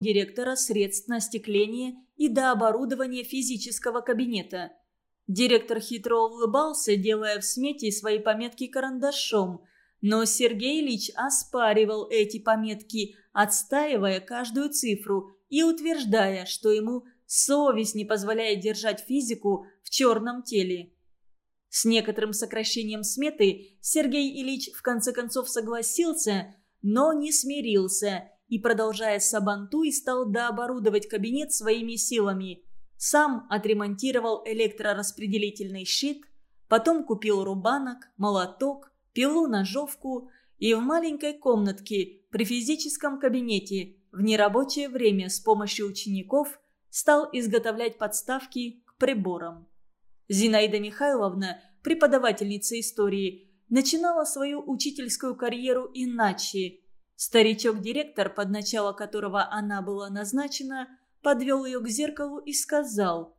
директора средств на остекление и до оборудования физического кабинета. Директор хитро улыбался, делая в смете свои пометки карандашом, но Сергей Ильич оспаривал эти пометки, отстаивая каждую цифру и утверждая, что ему совесть не позволяет держать физику в черном теле. С некоторым сокращением сметы Сергей Ильич в конце концов согласился, но не смирился и, продолжая сабантуй, стал дооборудовать кабинет своими силами. Сам отремонтировал электрораспределительный щит, потом купил рубанок, молоток, пилу-ножовку и в маленькой комнатке при физическом кабинете в нерабочее время с помощью учеников стал изготовлять подставки к приборам. Зинаида Михайловна, преподавательница истории, начинала свою учительскую карьеру иначе. Старичок-директор, под начало которого она была назначена, подвел ее к зеркалу и сказал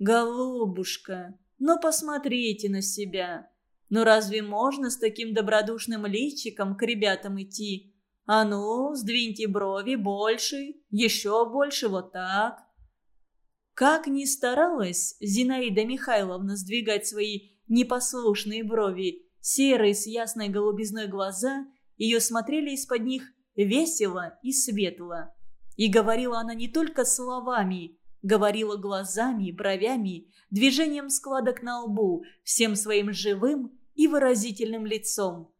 «Голубушка, ну посмотрите на себя. Ну разве можно с таким добродушным личиком к ребятам идти? А ну, сдвиньте брови больше, еще больше, вот так. Как ни старалась Зинаида Михайловна сдвигать свои непослушные брови, серые с ясной голубизной глаза, ее смотрели из-под них весело и светло. И говорила она не только словами, говорила глазами, бровями, движением складок на лбу, всем своим живым и выразительным лицом.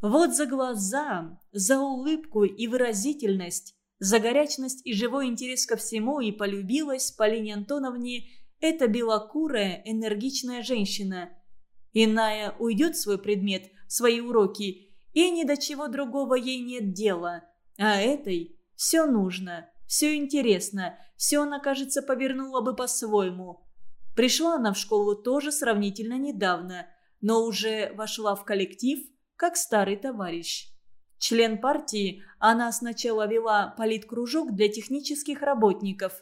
Вот за глаза, за улыбку и выразительность за горячность и живой интерес ко всему и полюбилась Полине Антоновне эта белокурая, энергичная женщина. Иная уйдет в свой предмет, в свои уроки, и ни до чего другого ей нет дела. А этой все нужно, все интересно, все она, кажется, повернула бы по-своему. Пришла она в школу тоже сравнительно недавно, но уже вошла в коллектив, как старый товарищ. Член партии, она сначала вела политкружок для технических работников.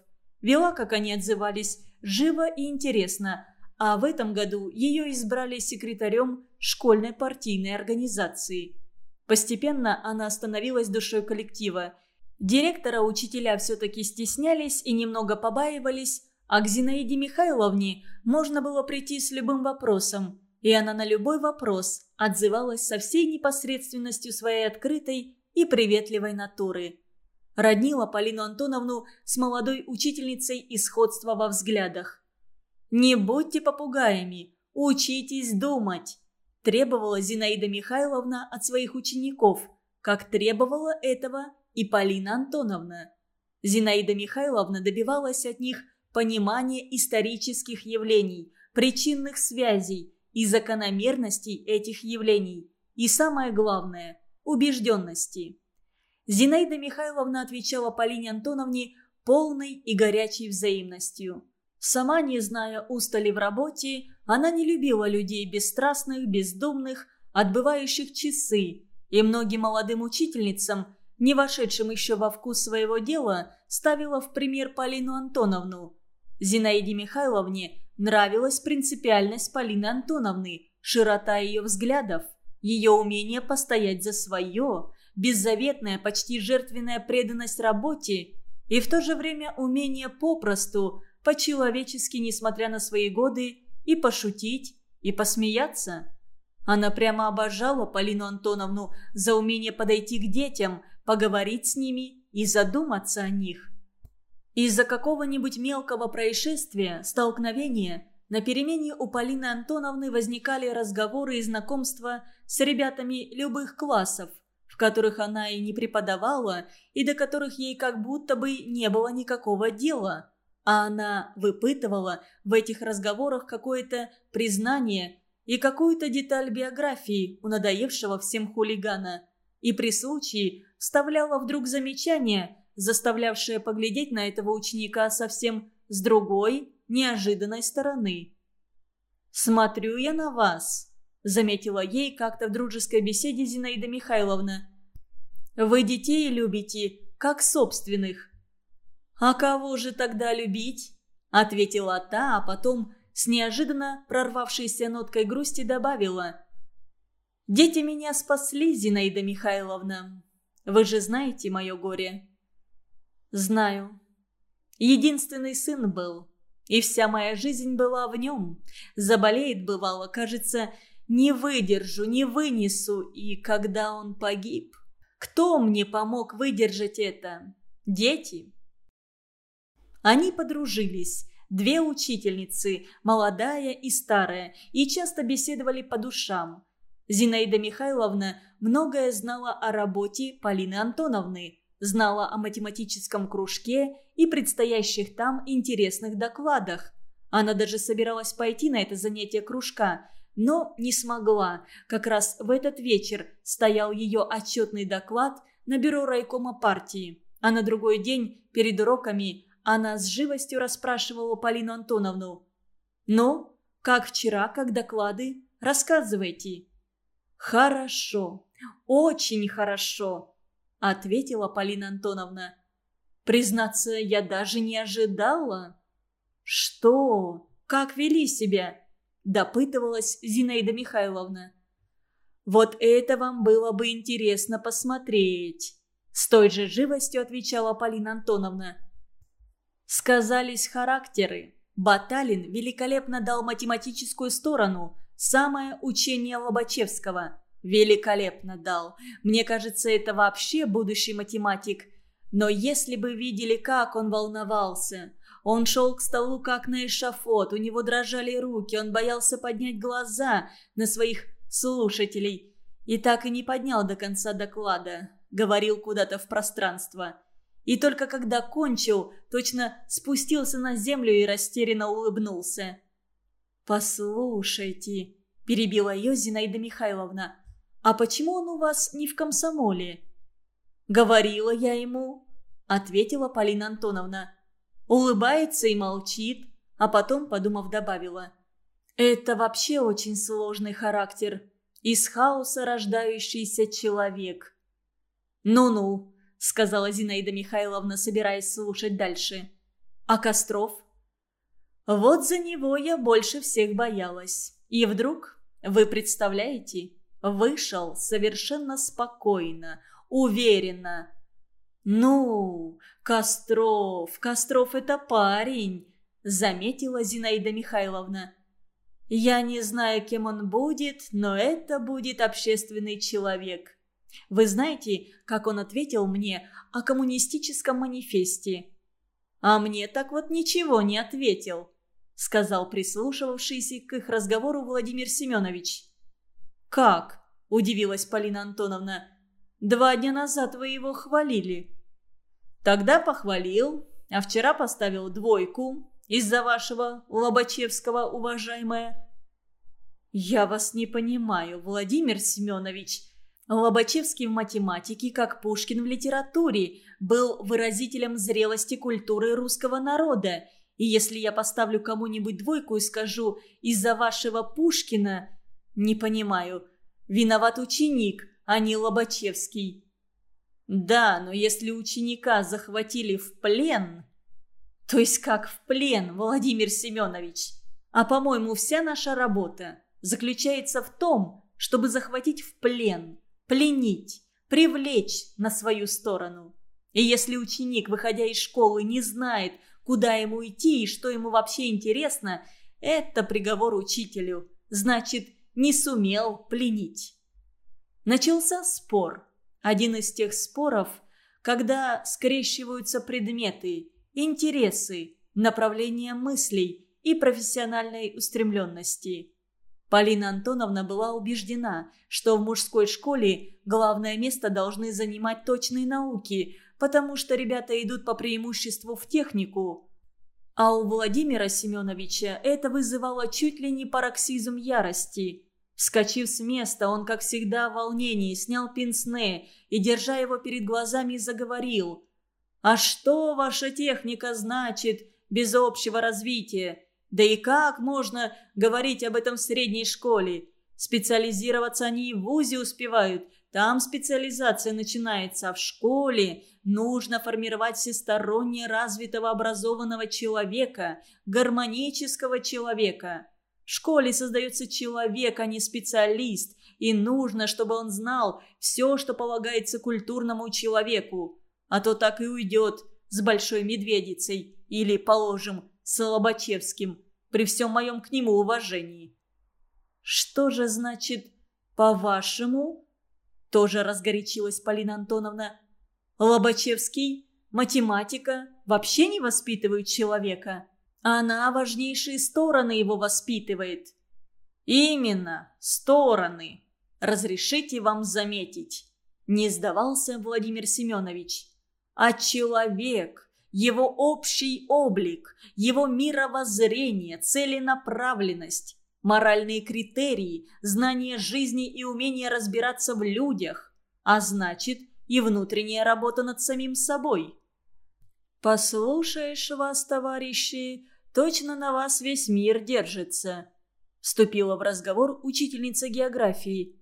Вела, как они отзывались, живо и интересно, а в этом году ее избрали секретарем школьной партийной организации. Постепенно она становилась душой коллектива. Директора учителя все-таки стеснялись и немного побаивались, а к Зинаиде Михайловне можно было прийти с любым вопросом, и она на любой вопрос отзывалась со всей непосредственностью своей открытой и приветливой натуры. Роднила Полину Антоновну с молодой учительницей и сходство во взглядах. «Не будьте попугаями, учитесь думать», требовала Зинаида Михайловна от своих учеников, как требовала этого и Полина Антоновна. Зинаида Михайловна добивалась от них понимания исторических явлений, причинных связей, и закономерностей этих явлений, и самое главное – убежденности. Зинаида Михайловна отвечала Полине Антоновне полной и горячей взаимностью. Сама, не зная устали в работе, она не любила людей бесстрастных, бездумных, отбывающих часы, и многим молодым учительницам, не вошедшим еще во вкус своего дела, ставила в пример Полину Антоновну. Зинаиде Михайловне Нравилась принципиальность Полины Антоновны, широта ее взглядов, ее умение постоять за свое, беззаветная, почти жертвенная преданность работе и в то же время умение попросту, по-человечески, несмотря на свои годы, и пошутить, и посмеяться. Она прямо обожала Полину Антоновну за умение подойти к детям, поговорить с ними и задуматься о них. Из-за какого-нибудь мелкого происшествия, столкновения, на перемене у Полины Антоновны возникали разговоры и знакомства с ребятами любых классов, в которых она и не преподавала, и до которых ей как будто бы не было никакого дела. А она выпытывала в этих разговорах какое-то признание и какую-то деталь биографии у надоевшего всем хулигана. И при случае вставляла вдруг замечание – заставлявшее поглядеть на этого ученика совсем с другой, неожиданной стороны. «Смотрю я на вас», — заметила ей как-то в дружеской беседе Зинаида Михайловна. «Вы детей любите, как собственных». «А кого же тогда любить?» — ответила та, а потом с неожиданно прорвавшейся ноткой грусти добавила. «Дети меня спасли, Зинаида Михайловна. Вы же знаете мое горе». «Знаю. Единственный сын был, и вся моя жизнь была в нем. Заболеет, бывало, кажется, не выдержу, не вынесу, и когда он погиб, кто мне помог выдержать это? Дети?» Они подружились, две учительницы, молодая и старая, и часто беседовали по душам. Зинаида Михайловна многое знала о работе Полины Антоновны, знала о математическом кружке и предстоящих там интересных докладах. Она даже собиралась пойти на это занятие кружка, но не смогла. Как раз в этот вечер стоял ее отчетный доклад на бюро райкома партии. А на другой день, перед уроками, она с живостью расспрашивала Полину Антоновну. «Ну, как вчера, как доклады? Рассказывайте». «Хорошо, очень хорошо», — ответила Полина Антоновна. «Признаться, я даже не ожидала». «Что? Как вели себя?» – допытывалась Зинаида Михайловна. «Вот это вам было бы интересно посмотреть», – с той же живостью отвечала Полина Антоновна. Сказались характеры. Баталин великолепно дал математическую сторону, самое учение Лобачевского. Великолепно дал. Мне кажется, это вообще будущий математик. Но если бы видели, как он волновался. Он шел к столу, как на эшафот, у него дрожали руки, он боялся поднять глаза на своих слушателей. И так и не поднял до конца доклада. Говорил куда-то в пространство. И только когда кончил, точно спустился на землю и растерянно улыбнулся. «Послушайте», – перебила ее Зинаида Михайловна, «а почему он у вас не в комсомоле?» «Говорила я ему», – ответила Полина Антоновна. Улыбается и молчит, а потом, подумав, добавила. «Это вообще очень сложный характер. Из хаоса рождающийся человек». «Ну-ну», — сказала Зинаида Михайловна, собираясь слушать дальше. «А Костров?» «Вот за него я больше всех боялась. И вдруг, вы представляете, вышел совершенно спокойно, уверенно. «Ну, Костров, Костров это парень», — заметила Зинаида Михайловна. «Я не знаю, кем он будет, но это будет общественный человек». Вы знаете, как он ответил мне о коммунистическом манифесте? А мне так вот ничего не ответил, сказал прислушивавшийся к их разговору Владимир Семенович. Как? удивилась Полина Антоновна. Два дня назад вы его хвалили. Тогда похвалил, а вчера поставил двойку из-за вашего Лобачевского, уважаемая. Я вас не понимаю, Владимир Семенович, Лобачевский в математике, как Пушкин в литературе, был выразителем зрелости культуры русского народа. И если я поставлю кому-нибудь двойку и скажу «из-за вашего Пушкина», не понимаю, виноват ученик, а не Лобачевский. Да, но если ученика захватили в плен... То есть как в плен, Владимир Семенович? А по-моему, вся наша работа заключается в том, чтобы захватить в плен – пленить, привлечь на свою сторону. И если ученик, выходя из школы, не знает, куда ему идти и что ему вообще интересно, это приговор учителю. Значит, не сумел пленить. Начался спор. Один из тех споров, когда скрещиваются предметы, интересы, направления мыслей и профессиональной устремленности. Полина Антоновна была убеждена, что в мужской школе главное место должны занимать точные науки, потому что ребята идут по преимуществу в технику. А у Владимира Семеновича это вызывало чуть ли не пароксизм ярости. Вскочив с места, он, как всегда, в волнении снял пенсне и, держа его перед глазами, заговорил. «А что ваша техника значит без общего развития? Да и как можно говорить об этом в средней школе? Специализироваться они и в ВУЗе успевают. Там специализация начинается, а в школе нужно формировать всесторонне развитого образованного человека, гармонического человека. В школе создается человек, а не специалист, и нужно, чтобы он знал все, что полагается культурному человеку. А то так и уйдет с Большой Медведицей или, положим, с Лобачевским, при всем моем к нему уважении. Что же значит «по-вашему»? Тоже разгорячилась Полина Антоновна. Лобачевский, математика, вообще не воспитывают человека. Она важнейшие стороны его воспитывает. Именно, стороны. Разрешите вам заметить. Не сдавался Владимир Семенович. А человек, его общий облик, его мировоззрение, целенаправленность, моральные критерии, знание жизни и умение разбираться в людях, а значит и внутренняя работа над самим собой. «Послушаешь вас, товарищи, точно на вас весь мир держится», вступила в разговор учительница географии.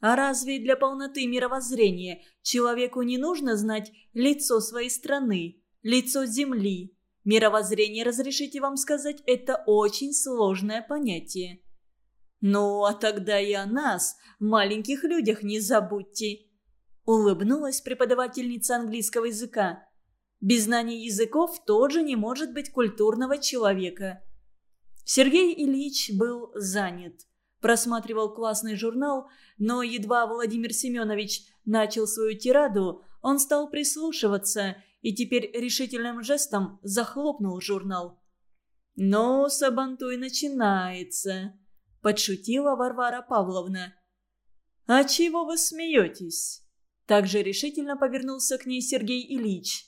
А разве для полноты мировоззрения человеку не нужно знать лицо своей страны, лицо Земли? Мировоззрение, разрешите вам сказать, это очень сложное понятие. Ну, а тогда и о нас, маленьких людях, не забудьте. Улыбнулась преподавательница английского языка. Без знания языков тоже не может быть культурного человека. Сергей Ильич был занят просматривал классный журнал, но едва Владимир Семенович начал свою тираду, он стал прислушиваться и теперь решительным жестом захлопнул журнал. «Ну, Сабантуй начинается», – подшутила Варвара Павловна. «А чего вы смеетесь?» Также решительно повернулся к ней Сергей Ильич.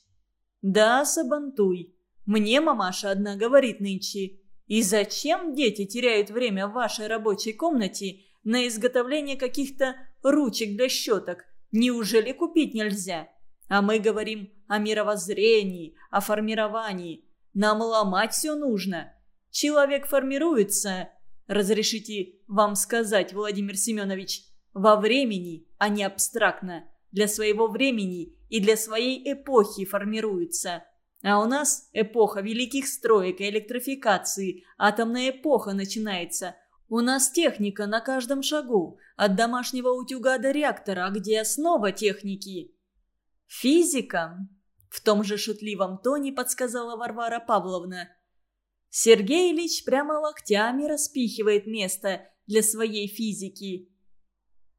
«Да, Сабантуй, мне мамаша одна говорит нынче. И зачем дети теряют время в вашей рабочей комнате на изготовление каких-то ручек для щеток? Неужели купить нельзя? А мы говорим о мировоззрении, о формировании. Нам ломать все нужно. Человек формируется, разрешите вам сказать, Владимир Семенович, во времени, а не абстрактно. Для своего времени и для своей эпохи формируется. А у нас эпоха великих строек и электрификации, атомная эпоха начинается. У нас техника на каждом шагу, от домашнего утюга до реактора, где основа техники. Физика, в том же шутливом тоне подсказала Варвара Павловна. Сергей Ильич прямо локтями распихивает место для своей физики.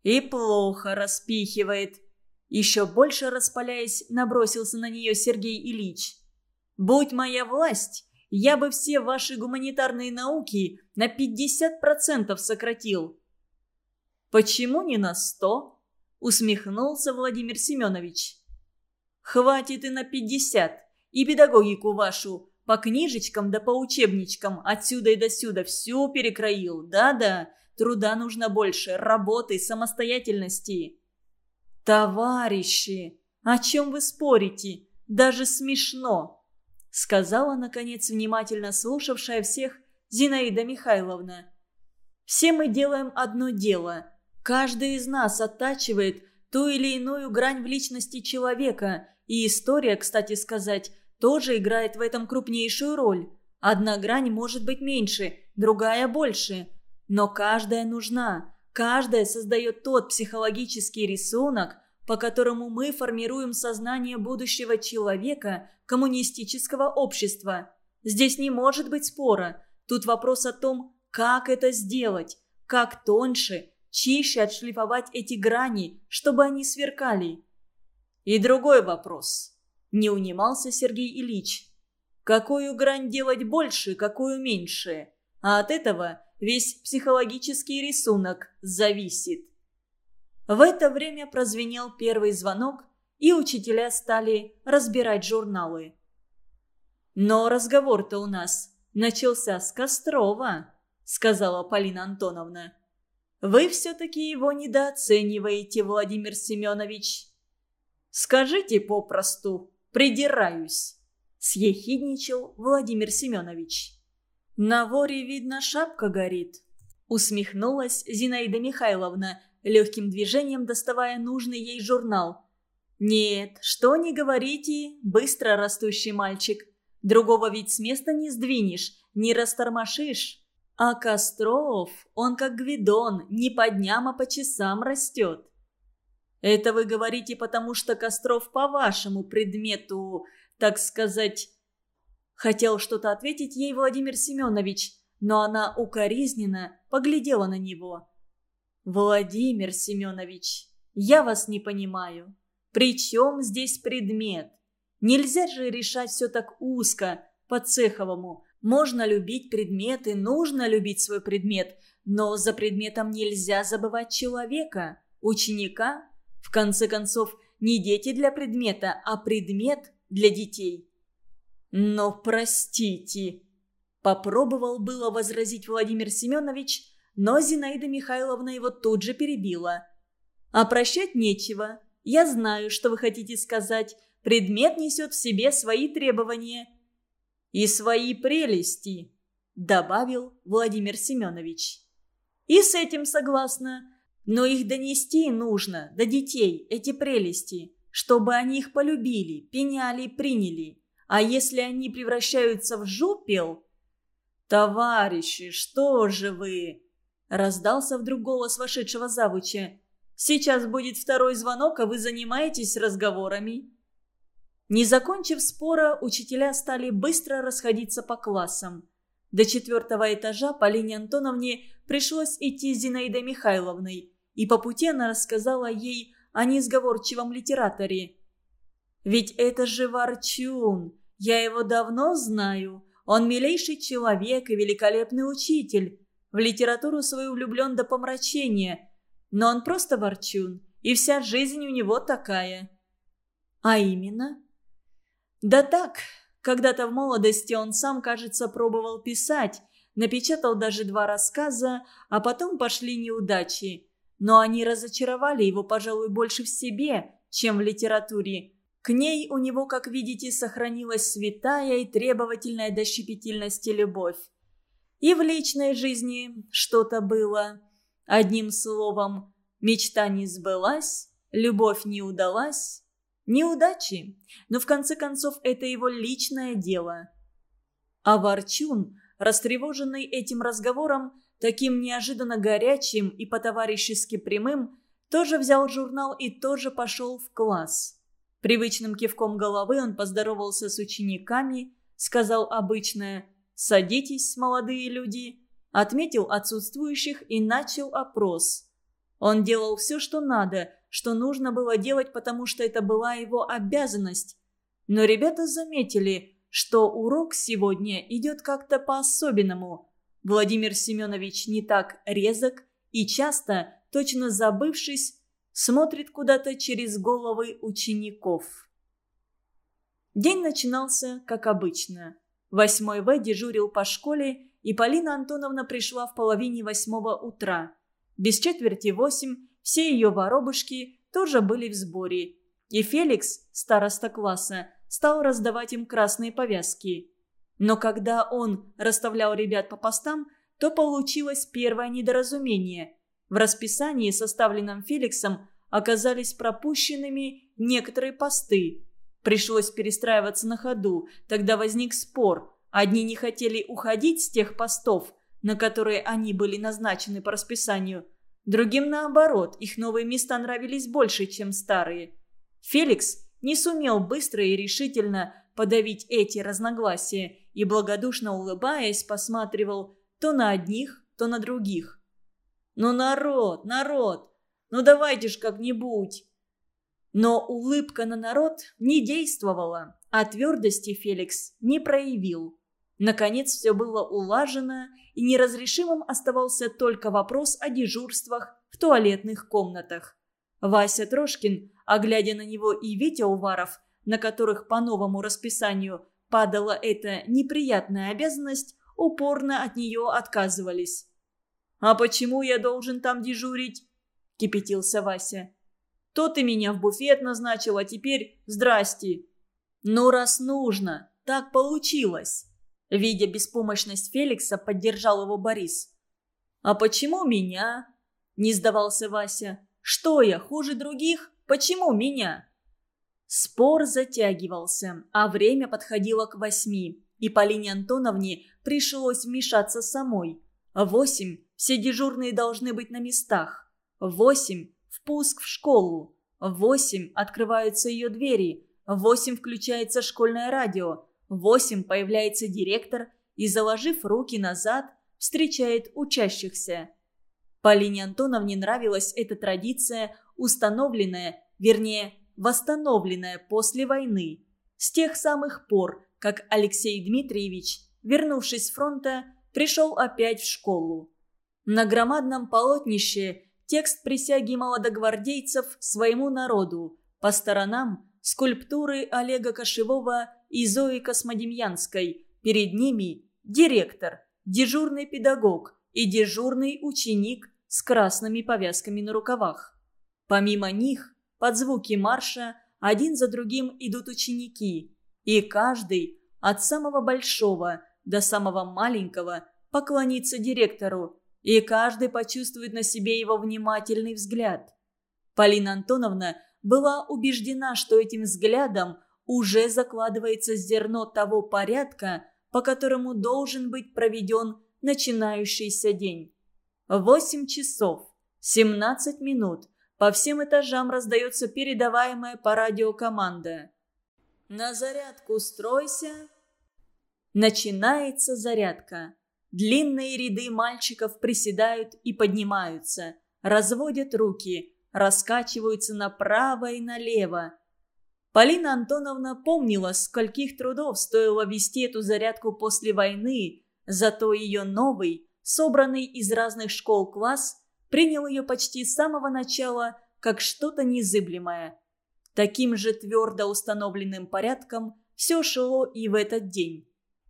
И плохо распихивает. Еще больше распаляясь, набросился на нее Сергей Ильич. Будь моя власть, я бы все ваши гуманитарные науки на 50% сократил». «Почему не на сто?» – усмехнулся Владимир Семенович. «Хватит и на 50, и педагогику вашу, по книжечкам да по учебничкам, отсюда и до сюда, всю перекроил. Да-да, труда нужно больше, работы, самостоятельности». «Товарищи, о чем вы спорите? Даже смешно!» сказала, наконец, внимательно слушавшая всех Зинаида Михайловна. «Все мы делаем одно дело. Каждый из нас оттачивает ту или иную грань в личности человека, и история, кстати сказать, тоже играет в этом крупнейшую роль. Одна грань может быть меньше, другая больше. Но каждая нужна, каждая создает тот психологический рисунок, по которому мы формируем сознание будущего человека коммунистического общества. Здесь не может быть спора. Тут вопрос о том, как это сделать, как тоньше, чище отшлифовать эти грани, чтобы они сверкали. И другой вопрос. Не унимался Сергей Ильич. Какую грань делать больше, какую меньше? А от этого весь психологический рисунок зависит. В это время прозвенел первый звонок, и учителя стали разбирать журналы. «Но разговор-то у нас начался с Кострова», — сказала Полина Антоновна. «Вы все-таки его недооцениваете, Владимир Семенович». «Скажите попросту, придираюсь», — съехидничал Владимир Семенович. «На воре, видно, шапка горит», — усмехнулась Зинаида Михайловна, легким движением доставая нужный ей журнал. «Нет, что не говорите, быстро растущий мальчик. Другого ведь с места не сдвинешь, не растормошишь. А Костров, он как Гвидон, не по дням, а по часам растет». «Это вы говорите, потому что Костров по вашему предмету, так сказать...» Хотел что-то ответить ей Владимир Семенович, но она укоризненно поглядела на него. «Владимир Семенович, я вас не понимаю. При чем здесь предмет? Нельзя же решать все так узко, по-цеховому. Можно любить предметы, нужно любить свой предмет, но за предметом нельзя забывать человека, ученика. Конце концов, не дети для предмета, а предмет для детей. Но простите, попробовал было возразить Владимир Семенович, но Зинаида Михайловна его тут же перебила. «А прощать нечего. Я знаю, что вы хотите сказать. Предмет несет в себе свои требования». «И свои прелести», – добавил Владимир Семенович. «И с этим согласна. Но их донести нужно до детей, эти прелести, чтобы они их полюбили, пеняли приняли. А если они превращаются в жупел...» «Товарищи, что же вы?» Раздался вдруг голос вошедшего завуча. «Сейчас будет второй звонок, а вы занимаетесь разговорами». Не закончив спора, учителя стали быстро расходиться по классам. До четвертого этажа Полине Антоновне пришлось идти с Зинаидой Михайловной, и по пути она рассказала ей о несговорчивом литераторе. «Ведь это же Ворчун! Я его давно знаю. Он милейший человек и великолепный учитель. В литературу свою влюблен до помрачения. Но он просто ворчун, и вся жизнь у него такая. А именно? Да так, когда-то в молодости он сам, кажется, пробовал писать, напечатал даже два рассказа, а потом пошли неудачи. Но они разочаровали его, пожалуй, больше в себе, чем в литературе. К ней у него, как видите, сохранилась святая и требовательная до щепетильности любовь. И в личной жизни что-то было. Одним словом, мечта не сбылась, любовь не удалась. Неудачи, но в конце концов это его личное дело. А Ворчун, растревоженный этим разговором, таким неожиданно горячим и по-товарищески прямым, тоже взял журнал и тоже пошел в класс. Привычным кивком головы он поздоровался с учениками, сказал обычное «Садитесь, молодые люди», отметил отсутствующих и начал опрос. Он делал все, что надо, что нужно было делать, потому что это была его обязанность. Но ребята заметили, что урок сегодня идет как-то по-особенному. Владимир Семенович не так резок и часто, точно забывшись, смотрит куда-то через головы учеников. День начинался, как обычно. Восьмой В дежурил по школе, и Полина Антоновна пришла в половине восьмого утра. Без четверти восемь все ее воробушки тоже были в сборе. И Феликс, староста класса, стал раздавать им красные повязки. Но когда он расставлял ребят по постам, то получилось первое недоразумение. В расписании, составленном Феликсом, оказались пропущенными некоторые посты. Пришлось перестраиваться на ходу. Тогда возник спор. Одни не хотели уходить с тех постов, на которые они были назначены по расписанию. Другим наоборот, их новые места нравились больше, чем старые. Феликс не сумел быстро и решительно подавить эти разногласия и, благодушно улыбаясь, посматривал то на одних, то на других. «Ну, народ, народ, ну давайте ж как-нибудь!» Но улыбка на народ не действовала, а твердости Феликс не проявил. Наконец все было улажено, и неразрешимым оставался только вопрос о дежурствах в туалетных комнатах. Вася Трошкин, а глядя на него и Витя Уваров, на которых по новому расписанию падала эта неприятная обязанность, упорно от нее отказывались. «А почему я должен там дежурить?» – кипятился Вася. То ты меня в буфет назначил, а теперь здрасте. Ну, раз нужно, так получилось. Видя беспомощность Феликса, поддержал его Борис. «А почему меня?» – не сдавался Вася. «Что я, хуже других? Почему меня?» Спор затягивался, а время подходило к восьми, и Полине Антоновне пришлось вмешаться самой. Восемь все дежурные должны быть на местах. Восемь Впуск в школу. Восемь открываются ее двери. восемь включается школьное радио, восемь появляется директор и, заложив руки назад, встречает учащихся. Полине Антоновне нравилась эта традиция, установленная, вернее, восстановленная после войны. С тех самых пор, как Алексей Дмитриевич, вернувшись с фронта, пришел опять в школу. На громадном полотнище текст присяги молодогвардейцев своему народу, по сторонам скульптуры Олега Кошевого и Зои Космодемьянской, перед ними директор, дежурный педагог и дежурный ученик с красными повязками на рукавах. Помимо них, под звуки марша, один за другим идут ученики, и каждый, от самого большого до самого маленького, поклонится директору, и каждый почувствует на себе его внимательный взгляд. Полина Антоновна была убеждена, что этим взглядом уже закладывается зерно того порядка, по которому должен быть проведен начинающийся день. Восемь часов, семнадцать минут. По всем этажам раздается передаваемая по радио команда. «На зарядку стройся!» Начинается зарядка. Длинные ряды мальчиков приседают и поднимаются, разводят руки, раскачиваются направо и налево. Полина Антоновна помнила, скольких трудов стоило вести эту зарядку после войны, зато ее новый, собранный из разных школ класс, принял ее почти с самого начала как что-то незыблемое. Таким же твердо установленным порядком все шло и в этот день.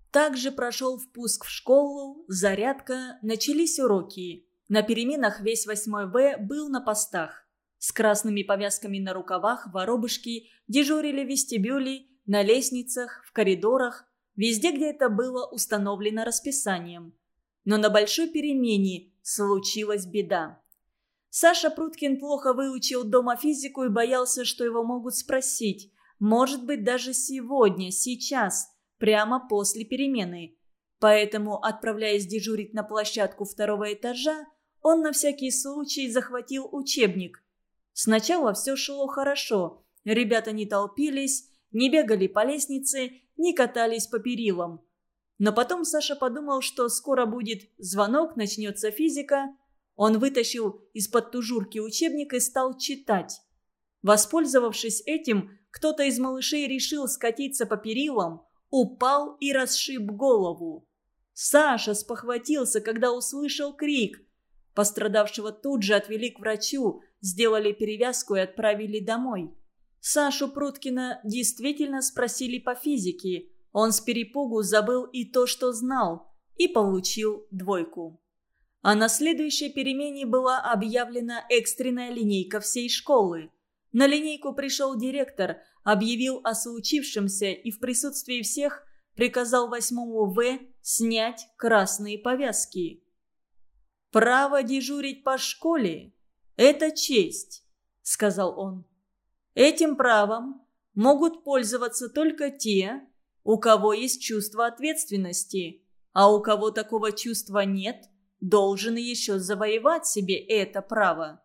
Также прошел впуск в школу, зарядка, начались уроки. На переменах весь 8 В был на постах. С красными повязками на рукавах воробушки дежурили в вестибюле, на лестницах, в коридорах, везде, где это было установлено расписанием. Но на большой перемене случилась беда. Саша Пруткин плохо выучил дома физику и боялся, что его могут спросить. Может быть, даже сегодня, сейчас – прямо после перемены. Поэтому, отправляясь дежурить на площадку второго этажа, он на всякий случай захватил учебник. Сначала все шло хорошо. Ребята не толпились, не бегали по лестнице, не катались по перилам. Но потом Саша подумал, что скоро будет звонок, начнется физика. Он вытащил из-под тужурки учебник и стал читать. Воспользовавшись этим, кто-то из малышей решил скатиться по перилам, упал и расшиб голову. Саша спохватился, когда услышал крик. Пострадавшего тут же отвели к врачу, сделали перевязку и отправили домой. Сашу Пруткина действительно спросили по физике. Он с перепугу забыл и то, что знал, и получил двойку. А на следующей перемене была объявлена экстренная линейка всей школы. На линейку пришел директор – объявил о случившемся и в присутствии всех приказал восьмому В снять красные повязки. «Право дежурить по школе – это честь», – сказал он. «Этим правом могут пользоваться только те, у кого есть чувство ответственности, а у кого такого чувства нет, должен еще завоевать себе это право».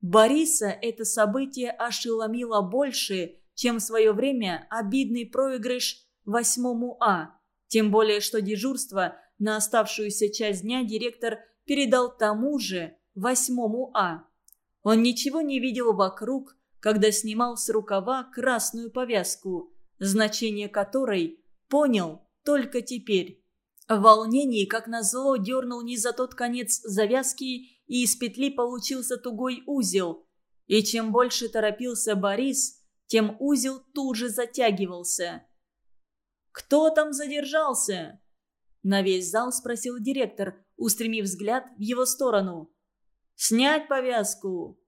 Бориса это событие ошеломило больше, чем в свое время обидный проигрыш восьмому А. Тем более, что дежурство на оставшуюся часть дня директор передал тому же восьмому А. Он ничего не видел вокруг, когда снимал с рукава красную повязку, значение которой понял только теперь. В волнении, как назло, дернул не за тот конец завязки и из петли получился тугой узел. И чем больше торопился Борис, тем узел тут же затягивался. «Кто там задержался?» На весь зал спросил директор, устремив взгляд в его сторону. «Снять повязку!»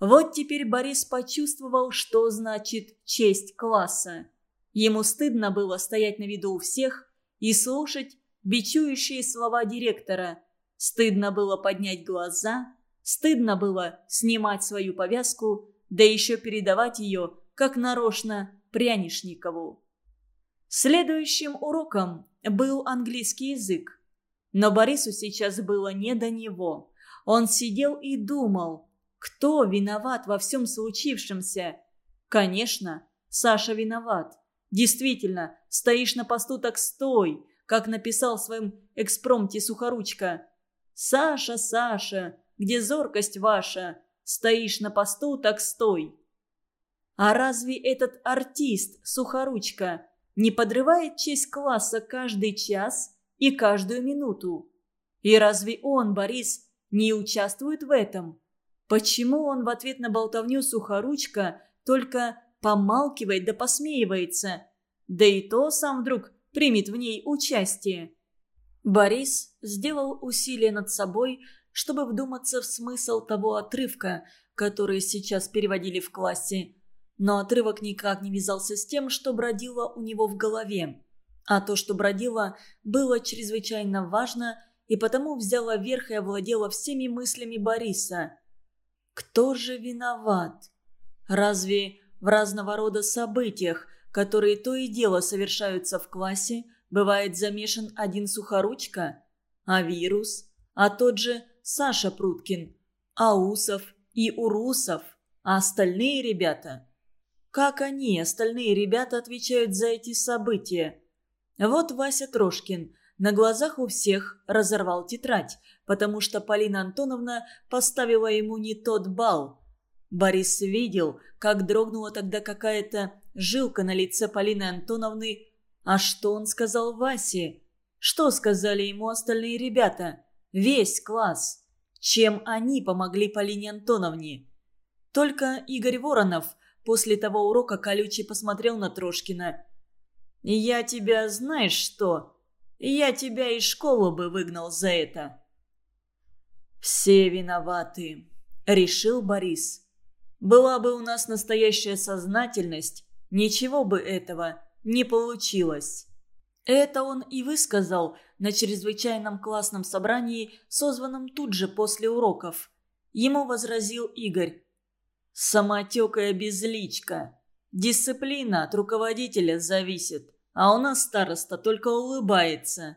Вот теперь Борис почувствовал, что значит честь класса. Ему стыдно было стоять на виду у всех и слушать бичующие слова директора – Стыдно было поднять глаза, стыдно было снимать свою повязку, да еще передавать ее, как нарочно, Прянишникову. Следующим уроком был английский язык. Но Борису сейчас было не до него. Он сидел и думал, кто виноват во всем случившемся. Конечно, Саша виноват. Действительно, стоишь на посту так стой, как написал в своем экспромте Сухоручка. «Саша, Саша, где зоркость ваша? Стоишь на посту так стой». А разве этот артист, Сухоручка, не подрывает честь класса каждый час и каждую минуту? И разве он, Борис, не участвует в этом? Почему он в ответ на болтовню Сухоручка только помалкивает да посмеивается? Да и то сам вдруг примет в ней участие. Борис сделал усилие над собой, чтобы вдуматься в смысл того отрывка, который сейчас переводили в классе. Но отрывок никак не вязался с тем, что бродило у него в голове. А то, что бродило, было чрезвычайно важно и потому взяло верх и овладело всеми мыслями Бориса. Кто же виноват? Разве в разного рода событиях, которые то и дело совершаются в классе, бывает замешан один сухоручка? А вирус? А тот же Саша Пруткин? А Усов и Урусов? А остальные ребята – как они, остальные ребята, отвечают за эти события? Вот Вася Трошкин на глазах у всех разорвал тетрадь, потому что Полина Антоновна поставила ему не тот бал. Борис видел, как дрогнула тогда какая-то жилка на лице Полины Антоновны. А что он сказал Васе? Что сказали ему остальные ребята? Весь класс. Чем они помогли Полине Антоновне? Только Игорь Воронов – После того урока колючий посмотрел на Трошкина. «Я тебя знаешь что? Я тебя из школы бы выгнал за это». «Все виноваты», — решил Борис. «Была бы у нас настоящая сознательность, ничего бы этого не получилось». Это он и высказал на чрезвычайном классном собрании, созванном тут же после уроков. Ему возразил Игорь. Самотекая безличка. Дисциплина от руководителя зависит, а у нас староста только улыбается.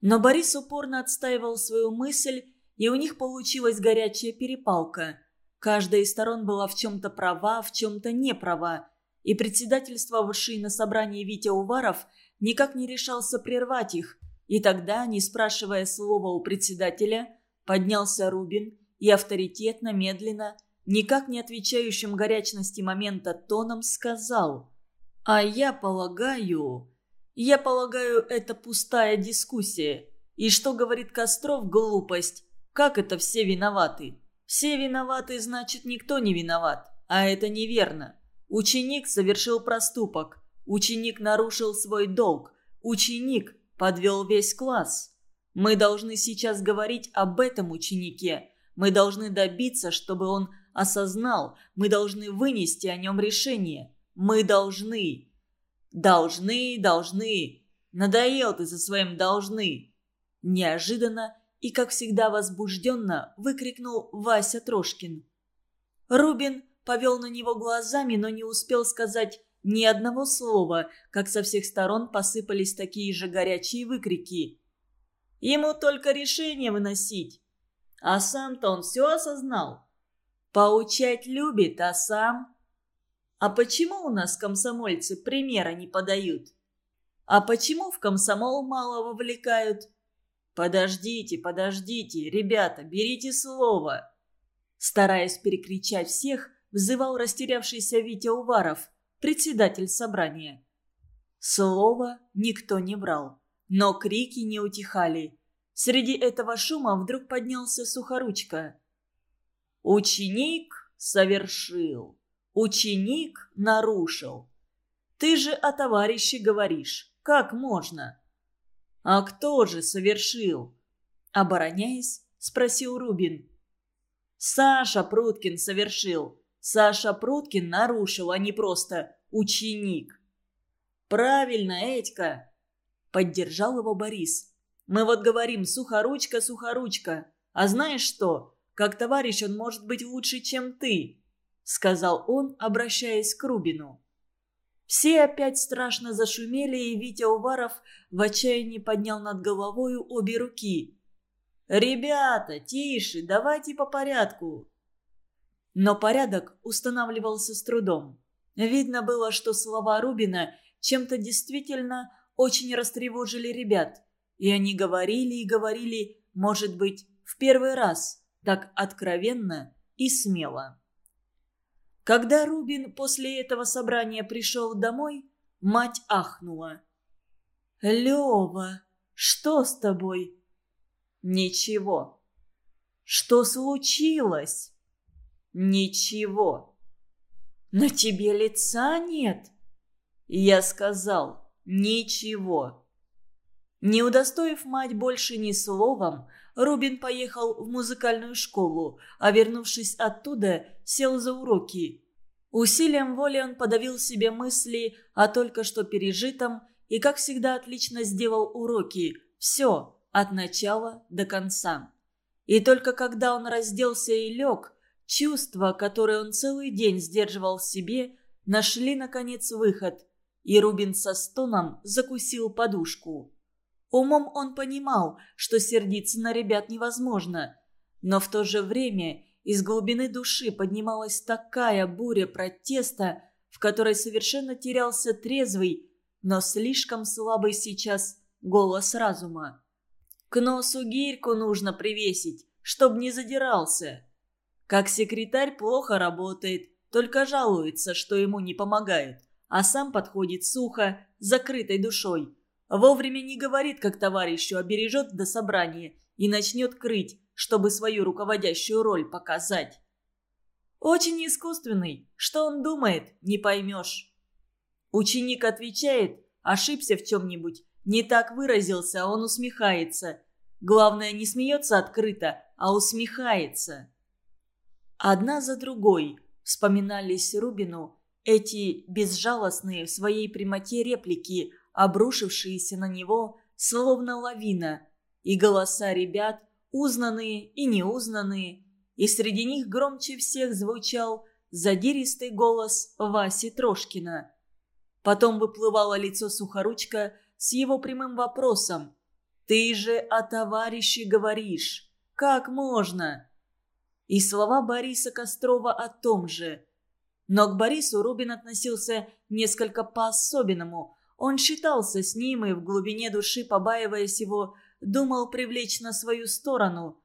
Но Борис упорно отстаивал свою мысль, и у них получилась горячая перепалка. Каждая из сторон была в чем-то права, в чем-то не права, и председательствовавший на собрании Витя Уваров никак не решался прервать их, и тогда, не спрашивая слова у председателя, поднялся Рубин и авторитетно, медленно, никак не отвечающим горячности момента тоном сказал «А я полагаю... Я полагаю, это пустая дискуссия. И что говорит Костров, глупость? Как это все виноваты? Все виноваты, значит, никто не виноват. А это неверно. Ученик совершил проступок. Ученик нарушил свой долг. Ученик подвел весь класс. Мы должны сейчас говорить об этом ученике. Мы должны добиться, чтобы он осознал, мы должны вынести о нем решение. Мы должны. Должны, должны. Надоел ты со своим «должны». Неожиданно и, как всегда возбужденно, выкрикнул Вася Трошкин. Рубин повел на него глазами, но не успел сказать ни одного слова, как со всех сторон посыпались такие же горячие выкрики. Ему только решение выносить. А сам-то он все осознал. Поучать любит, а сам... А почему у нас комсомольцы примера не подают? А почему в комсомол мало вовлекают? Подождите, подождите, ребята, берите слово. Стараясь перекричать всех, взывал растерявшийся Витя Уваров, председатель собрания. Слово никто не брал, но крики не утихали. Среди этого шума вдруг поднялся Сухоручка. Ученик совершил. Ученик нарушил. Ты же о товарище говоришь. Как можно? А кто же совершил? Обороняясь, спросил Рубин. Саша Пруткин совершил. Саша Пруткин нарушил, а не просто ученик. Правильно, Этька. Поддержал его Борис. Мы вот говорим «сухоручка, сухоручка». А знаешь что? Как товарищ он может быть лучше, чем ты», — сказал он, обращаясь к Рубину. Все опять страшно зашумели, и Витя Уваров в отчаянии поднял над головою обе руки. «Ребята, тише, давайте по порядку!» Но порядок устанавливался с трудом. Видно было, что слова Рубина чем-то действительно очень растревожили ребят. И они говорили и говорили, может быть, в первый раз, так откровенно и смело. Когда Рубин после этого собрания пришел домой, мать ахнула. «Лева, что с тобой?» «Ничего». «Что случилось?» «Ничего». «На тебе лица нет?» Я сказал «ничего». Не удостоив мать больше ни словом, Рубин поехал в музыкальную школу, а вернувшись оттуда, сел за уроки. Усилием воли он подавил себе мысли о только что пережитом и, как всегда, отлично сделал уроки. Все, от начала до конца. И только когда он разделся и лег, чувства, которые он целый день сдерживал в себе, нашли, наконец, выход. И Рубин со стоном закусил подушку. Умом он понимал, что сердиться на ребят невозможно. Но в то же время из глубины души поднималась такая буря протеста, в которой совершенно терялся трезвый, но слишком слабый сейчас голос разума. К носу гирьку нужно привесить, чтоб не задирался. Как секретарь плохо работает, только жалуется, что ему не помогают, а сам подходит сухо, закрытой душой. Вовремя не говорит, как товарищу, а бережет до собрания и начнет крыть, чтобы свою руководящую роль показать. Очень искусственный, что он думает, не поймешь. Ученик отвечает, ошибся в чем-нибудь, не так выразился, а он усмехается. Главное, не смеется открыто, а усмехается. Одна за другой вспоминались Рубину эти безжалостные в своей прямоте реплики, обрушившиеся на него, словно лавина, и голоса ребят, узнанные и неузнанные, и среди них громче всех звучал задиристый голос Васи Трошкина – Потом выплывало лицо Сухоручка с его прямым вопросом. «Ты же о товарище говоришь. Как можно?» И слова Бориса Кострова о том же. Но к Борису Рубин относился несколько по-особенному. Он считался с ним и в глубине души, побаиваясь его, думал привлечь на свою сторону.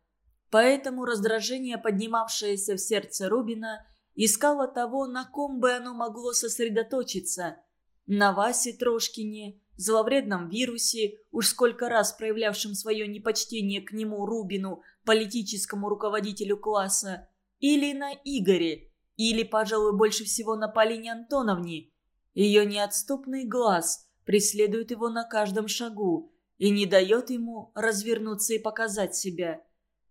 Поэтому раздражение, поднимавшееся в сердце Рубина, искало того, на ком бы оно могло сосредоточиться – на Васе Трошкине, зловредном вирусе, уж сколько раз проявлявшем свое непочтение к нему Рубину, политическому руководителю класса, или на Игоре, или, пожалуй, больше всего на Полине Антоновне. Ее неотступный глаз преследует его на каждом шагу и не дает ему развернуться и показать себя.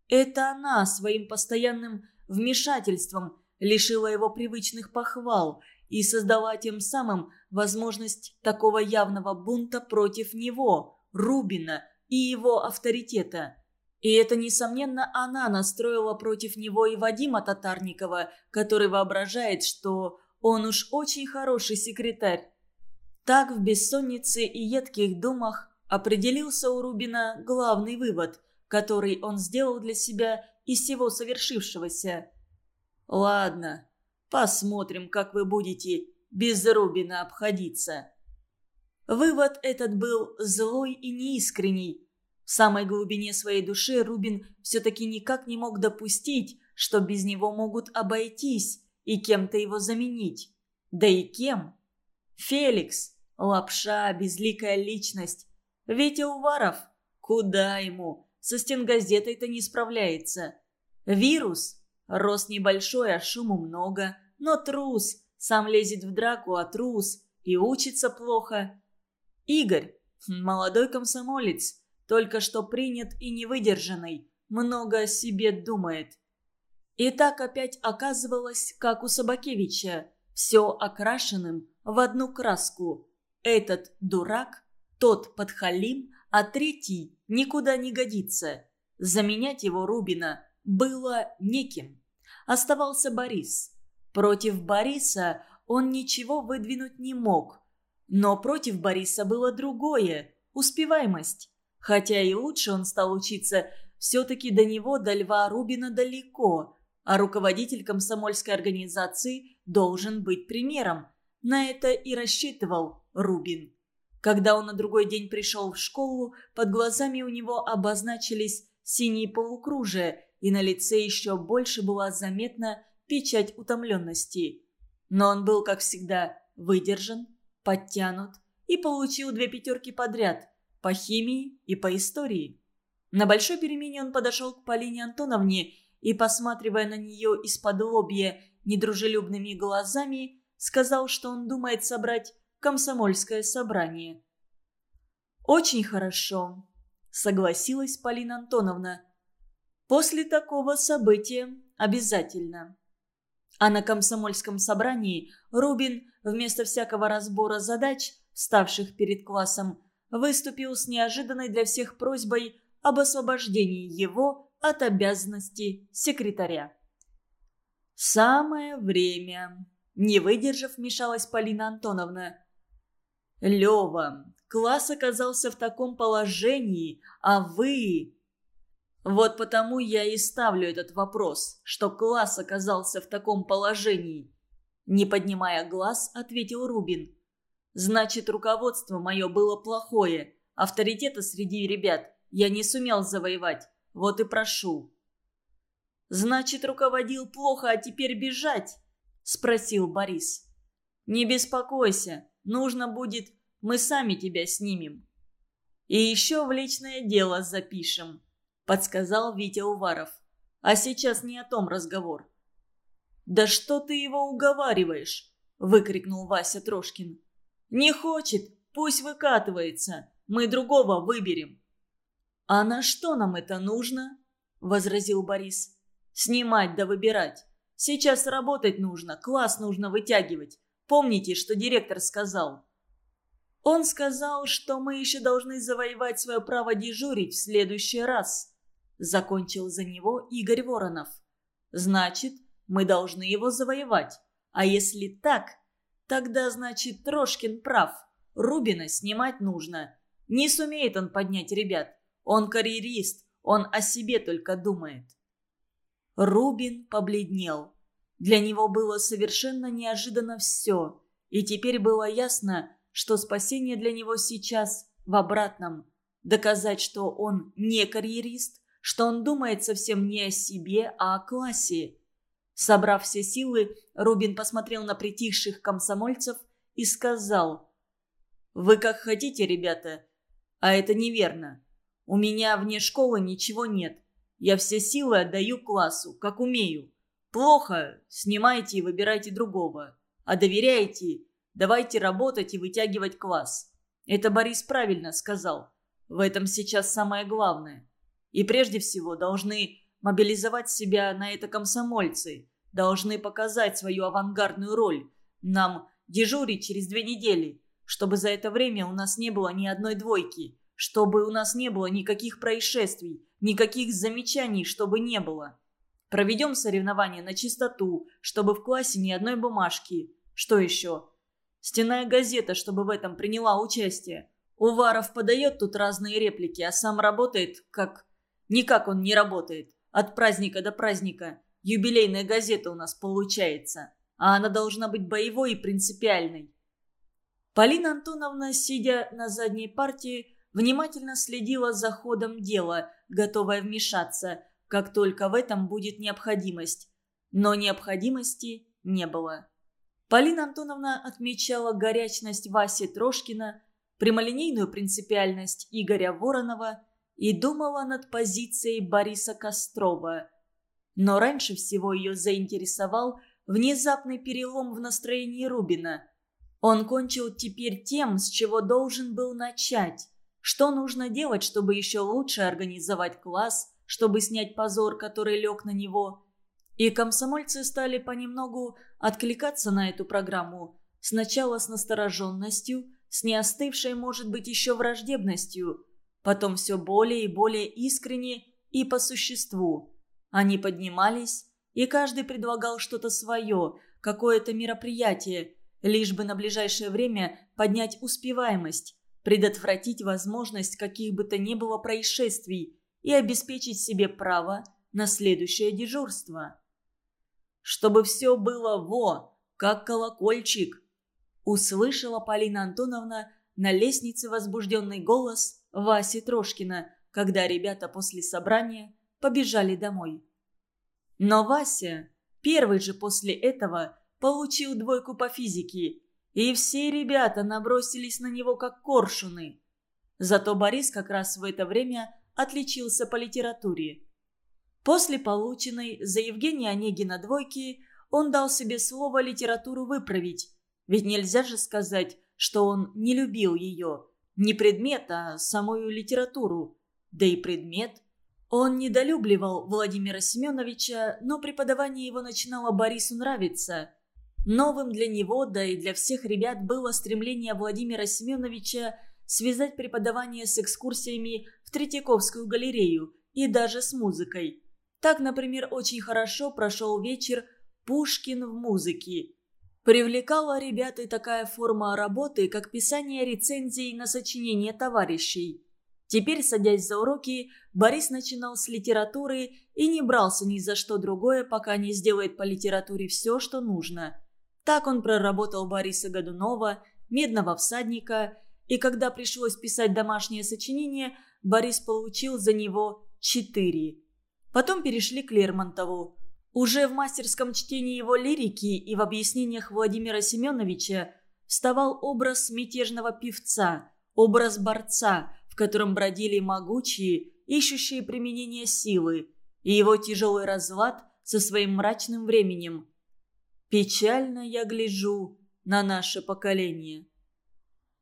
Это она своим постоянным вмешательством лишила его привычных похвал – и создала тем самым возможность такого явного бунта против него, Рубина и его авторитета. И это, несомненно, она настроила против него и Вадима Татарникова, который воображает, что он уж очень хороший секретарь. Так в бессоннице и едких думах определился у Рубина главный вывод, который он сделал для себя из всего совершившегося. «Ладно, Посмотрим, как вы будете без Рубина обходиться». Вывод этот был злой и неискренний. В самой глубине своей души Рубин все-таки никак не мог допустить, что без него могут обойтись и кем-то его заменить. Да и кем? Феликс, лапша, безликая личность. Витя Уваров, куда ему, со стенгазетой-то не справляется. Вирус, рост небольшой, а шуму много но трус. Сам лезет в драку, а трус. И учится плохо. Игорь, молодой комсомолец, только что принят и невыдержанный, много о себе думает. И так опять оказывалось, как у Собакевича, все окрашенным в одну краску. Этот дурак, тот подхалим, а третий никуда не годится. Заменять его Рубина было неким. Оставался Борис. Против Бориса он ничего выдвинуть не мог. Но против Бориса было другое – успеваемость. Хотя и лучше он стал учиться, все-таки до него, до Льва Рубина далеко, а руководитель комсомольской организации должен быть примером. На это и рассчитывал Рубин. Когда он на другой день пришел в школу, под глазами у него обозначились синие полукружия, и на лице еще больше была заметна печать утомленности. Но он был, как всегда, выдержан, подтянут и получил две пятерки подряд по химии и по истории. На большой перемене он подошел к Полине Антоновне и, посматривая на нее из-под лобья недружелюбными глазами, сказал, что он думает собрать комсомольское собрание. «Очень хорошо», — согласилась Полина Антоновна. «После такого события обязательно». А на комсомольском собрании Рубин вместо всякого разбора задач, ставших перед классом, выступил с неожиданной для всех просьбой об освобождении его от обязанности секретаря. «Самое время», – не выдержав, вмешалась Полина Антоновна. «Лева, класс оказался в таком положении, а вы...» «Вот потому я и ставлю этот вопрос, что класс оказался в таком положении». Не поднимая глаз, ответил Рубин. «Значит, руководство мое было плохое. Авторитета среди ребят я не сумел завоевать. Вот и прошу». «Значит, руководил плохо, а теперь бежать?» – спросил Борис. «Не беспокойся, нужно будет, мы сами тебя снимем». «И еще в личное дело запишем», – подсказал Витя Уваров. «А сейчас не о том разговор». «Да что ты его уговариваешь?» – выкрикнул Вася Трошкин. «Не хочет, пусть выкатывается, мы другого выберем». «А на что нам это нужно?» – возразил Борис. «Снимать да выбирать. Сейчас работать нужно, класс нужно вытягивать. Помните, что директор сказал?» «Он сказал, что мы еще должны завоевать свое право дежурить в следующий раз», – закончил за него Игорь Воронов. «Значит, мы должны его завоевать. А если так, тогда, значит, Трошкин прав. Рубина снимать нужно. Не сумеет он поднять ребят. Он карьерист, он о себе только думает. Рубин побледнел. Для него было совершенно неожиданно все. И теперь было ясно, что спасение для него сейчас в обратном. Доказать, что он не карьерист, что он думает совсем не о себе, а о классе. Собрав все силы, Рубин посмотрел на притихших комсомольцев и сказал «Вы как хотите, ребята, а это неверно. У меня вне школы ничего нет. Я все силы отдаю классу, как умею. Плохо, снимайте и выбирайте другого. А доверяете, давайте работать и вытягивать класс. Это Борис правильно сказал. В этом сейчас самое главное. И прежде всего должны мобилизовать себя на это комсомольцы. Должны показать свою авангардную роль. Нам дежурить через две недели, чтобы за это время у нас не было ни одной двойки чтобы у нас не было никаких происшествий, никаких замечаний, чтобы не было. Проведем соревнования на чистоту, чтобы в классе ни одной бумажки. Что еще? Стенная газета, чтобы в этом приняла участие. Уваров подает тут разные реплики, а сам работает как... Никак он не работает. От праздника до праздника. Юбилейная газета у нас получается. А она должна быть боевой и принципиальной. Полина Антоновна, сидя на задней партии, внимательно следила за ходом дела, готовая вмешаться, как только в этом будет необходимость. Но необходимости не было. Полина Антоновна отмечала горячность Васи Трошкина, прямолинейную принципиальность Игоря Воронова и думала над позицией Бориса Кострова. Но раньше всего ее заинтересовал внезапный перелом в настроении Рубина. Он кончил теперь тем, с чего должен был начать. Что нужно делать, чтобы еще лучше организовать класс, чтобы снять позор, который лег на него? И комсомольцы стали понемногу откликаться на эту программу. Сначала с настороженностью, с неостывшей, может быть, еще враждебностью. Потом все более и более искренне и по существу. Они поднимались, и каждый предлагал что-то свое, какое-то мероприятие, лишь бы на ближайшее время поднять успеваемость предотвратить возможность каких бы то ни было происшествий и обеспечить себе право на следующее дежурство. Чтобы все было во, как колокольчик. услышала Полина Антоновна на лестнице возбужденный голос Васи Трошкина, когда ребята после собрания побежали домой. Но Вася, первый же после этого, получил двойку по физике, и все ребята набросились на него как коршуны. Зато Борис как раз в это время отличился по литературе. После полученной за Евгения Онегина двойки он дал себе слово литературу выправить, ведь нельзя же сказать, что он не любил ее. Не предмет, а самую литературу. Да и предмет. Он недолюбливал Владимира Семеновича, но преподавание его начинало Борису нравиться. Новым для него, да и для всех ребят было стремление Владимира Семеновича связать преподавание с экскурсиями в Третьяковскую галерею и даже с музыкой. Так, например, очень хорошо прошел вечер «Пушкин в музыке». Привлекала ребят и такая форма работы, как писание рецензий на сочинения товарищей. Теперь, садясь за уроки, Борис начинал с литературы и не брался ни за что другое, пока не сделает по литературе все, что нужно. Так он проработал Бориса Годунова, Медного всадника, и когда пришлось писать домашнее сочинение, Борис получил за него четыре. Потом перешли к Лермонтову. Уже в мастерском чтении его лирики и в объяснениях Владимира Семеновича вставал образ мятежного певца, образ борца, в котором бродили могучие, ищущие применение силы, и его тяжелый разлад со своим мрачным временем. «Печально я гляжу на наше поколение».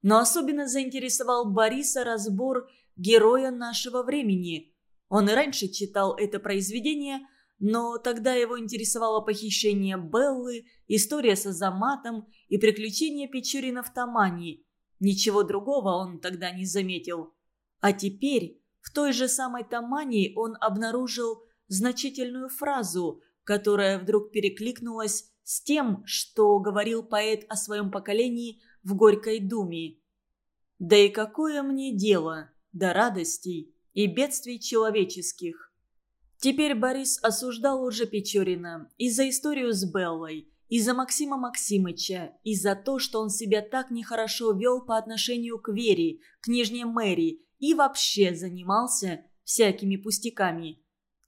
Но особенно заинтересовал Бориса разбор героя нашего времени. Он и раньше читал это произведение – но тогда его интересовало похищение Беллы, история с Азаматом и приключения Печорина в Тамани. Ничего другого он тогда не заметил. А теперь в той же самой Тамани он обнаружил значительную фразу, которая вдруг перекликнулась с тем, что говорил поэт о своем поколении в «Горькой думе». «Да и какое мне дело до радостей и бедствий человеческих?» Теперь Борис осуждал уже Печорина и за историю с Беллой, и за Максима Максимыча, и за то, что он себя так нехорошо вел по отношению к Вере, к Нижней Мэри и вообще занимался всякими пустяками.